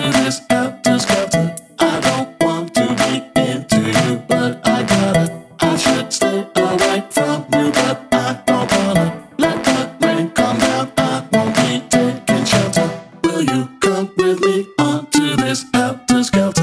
this helter skelter. I don't want to be into you, but I gotta. I should stay away from you, but I don't wanna. Let the rain come down. I won't be taking shelter. Will you come with me onto this helter?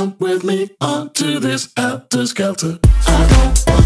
Come with me onto this helter skelter? I don't